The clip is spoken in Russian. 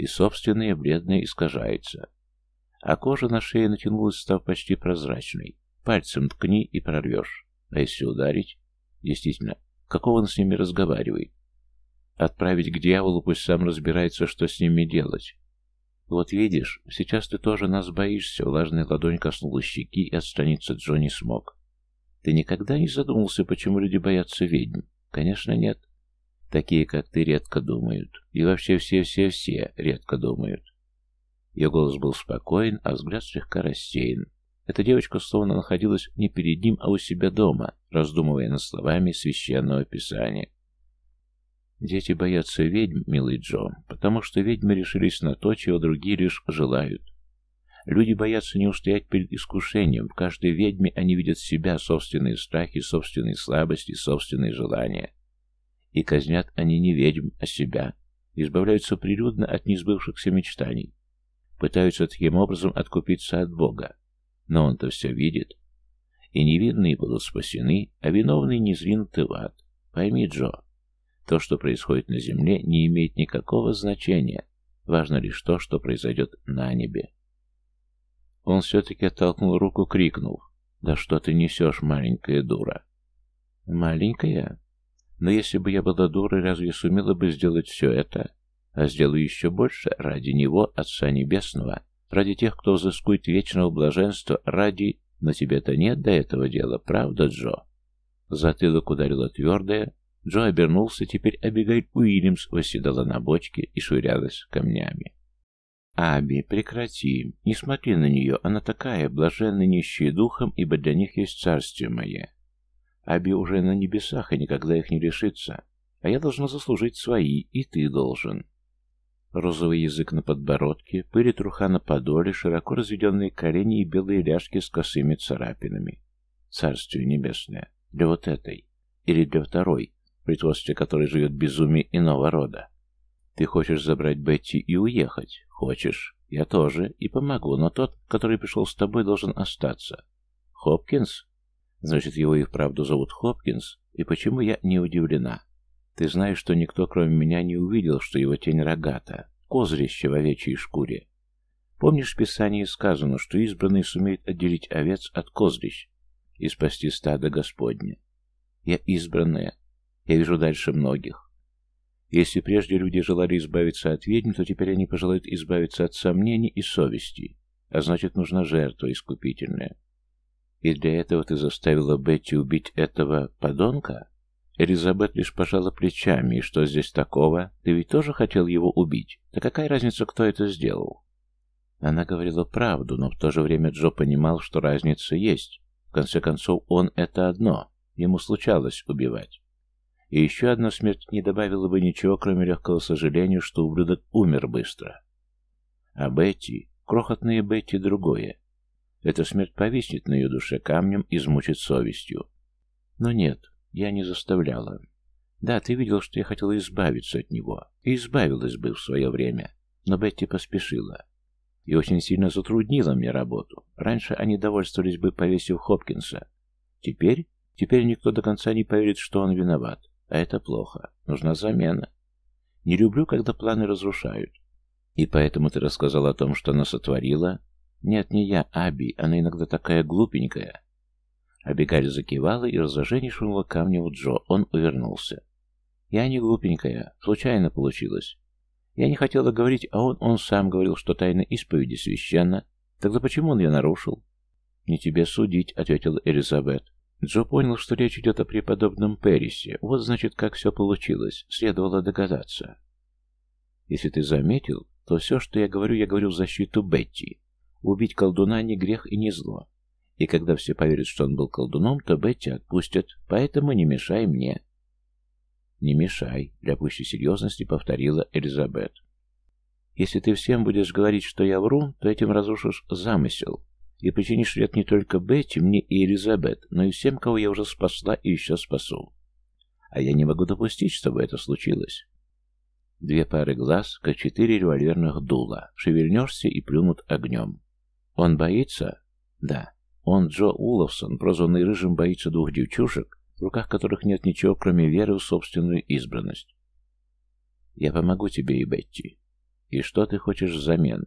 и собственное бледное искажается. А кожа на шее натянулась, став почти прозрачной. Пальцем ткни и прорвешь. А если ударить? Действительно, какого он с ними разговаривает? Отправить к дьяволу, пусть сам разбирается, что с ними делать. Вот видишь, сейчас ты тоже нас боишься. Влажная ладонь коснулась щеки, и отстраниться Джо не смог. Ты никогда не задумывался, почему люди боятся ведьм? Конечно, нет. Такие, как ты, редко думают. И вообще все-все-все редко думают. Ее голос был спокоен, а взгляд слегка рассеян. Эта девочка словно находилась не перед ним, а у себя дома, раздумывая над словами священного писания. Дети боятся ведьм, милый Джо, потому что ведьмы решились на то, чего другие лишь желают. Люди боятся не устоять перед искушением. В каждой ведьме они видят себя, собственные страхи, собственные слабости, собственные желания. И казнят они не ведьм, а себя. Избавляются прилюдно от несбывшихся мечтаний. Пытаются таким образом откупиться от Бога. Но он-то все видит. И невинные будут спасены, а виновные не зринуты в ад. Пойми, Джо, то, что происходит на земле, не имеет никакого значения. Важно лишь то, что произойдет на небе. Он все-таки оттолкнул руку, крикнув. «Да что ты несешь, маленькая дура?» «Маленькая? Но если бы я была дурой, разве сумела бы сделать все это? А сделаю еще больше ради Него, Отца Небесного, ради тех, кто взыскует вечного блаженства, ради... Но тебе-то нет до этого дела, правда, Джо?» Затылок ударило твердое, Джо обернулся, теперь Абигайль Уильямс восседала на бочке и швырялась камнями. «Аби, прекрати, не смотри на нее, она такая, блаженная нищая духом, ибо для них есть царствие мое. Аби уже на небесах и никогда их не лишится, а я должна заслужить свои, и ты должен». Розовый язык на подбородке, пыли труха на подоле, широко разведенные колени и белые ляжки с косыми царапинами. Царствие небесное. Для вот этой. Или для второй, притворстве которой живет безумие иного рода. Ты хочешь забрать Бетти и уехать? Хочешь. Я тоже. И помогу, но тот, который пришел с тобой, должен остаться. Хопкинс? Значит, его и вправду зовут Хопкинс? И почему я не удивлена? Ты знаешь, что никто, кроме меня, не увидел, что его тень рогата, козрище в овечьей шкуре. Помнишь, в Писании сказано, что избранный сумеет отделить овец от козрищ и спасти стадо Господне? Я избранная. Я вижу дальше многих. Если прежде люди желали избавиться от ведьм, то теперь они пожелают избавиться от сомнений и совести, а значит, нужна жертва искупительная. И для этого ты заставила Бетти убить этого подонка? Элизабет лишь пожала плечами, и что здесь такого? Ты ведь тоже хотел его убить? Да какая разница, кто это сделал? Она говорила правду, но в то же время Джо понимал, что разница есть. В конце концов, он — это одно. Ему случалось убивать. И еще одна смерть не добавила бы ничего, кроме легкого сожаления, что ублюдок умер быстро. А Бетти, крохотная Бетти, другое. Эта смерть повиснет на ее душе камнем, измучит совестью. Но нет, я не заставляла. Да, ты видел, что я хотела избавиться от него. И избавилась бы в свое время. Но Бетти поспешила. И очень сильно затруднила мне работу. Раньше они довольствовались бы, повесив Хопкинса. Теперь? Теперь никто до конца не поверит, что он виноват. А это плохо. Нужна замена. Не люблю, когда планы разрушают. И поэтому ты рассказал о том, что она сотворила? Нет, не я, Аби. Она иногда такая глупенькая. Абигаль закивала и шунула камня в Джо. Он увернулся. Я не глупенькая. Случайно получилось. Я не хотела говорить, а он, он сам говорил, что тайна исповеди священна. Тогда почему он ее нарушил? «Не тебе судить», — ответила Элизабет. Джо понял, что речь идет о преподобном Перисе. Вот, значит, как все получилось. Следовало догадаться. Если ты заметил, то все, что я говорю, я говорю в защиту Бетти. Убить колдуна не грех и не зло. И когда все поверят, что он был колдуном, то Бетти отпустят. Поэтому не мешай мне. Не мешай, для пущей серьезности повторила Элизабет. Если ты всем будешь говорить, что я вру, то этим разрушишь замысел и причинишь вред не только Бетти, мне и Элизабет, но и всем, кого я уже спасла и еще спасу. А я не могу допустить, чтобы это случилось. Две пары глаз, как четыре револьверных дула. Шевельнешься и плюнут огнем. Он боится? Да. Он, Джо Уловсон, прозванный Рыжим, боится двух девчушек, в руках которых нет ничего, кроме веры в собственную избранность. Я помогу тебе и Бетти. И что ты хочешь взамен?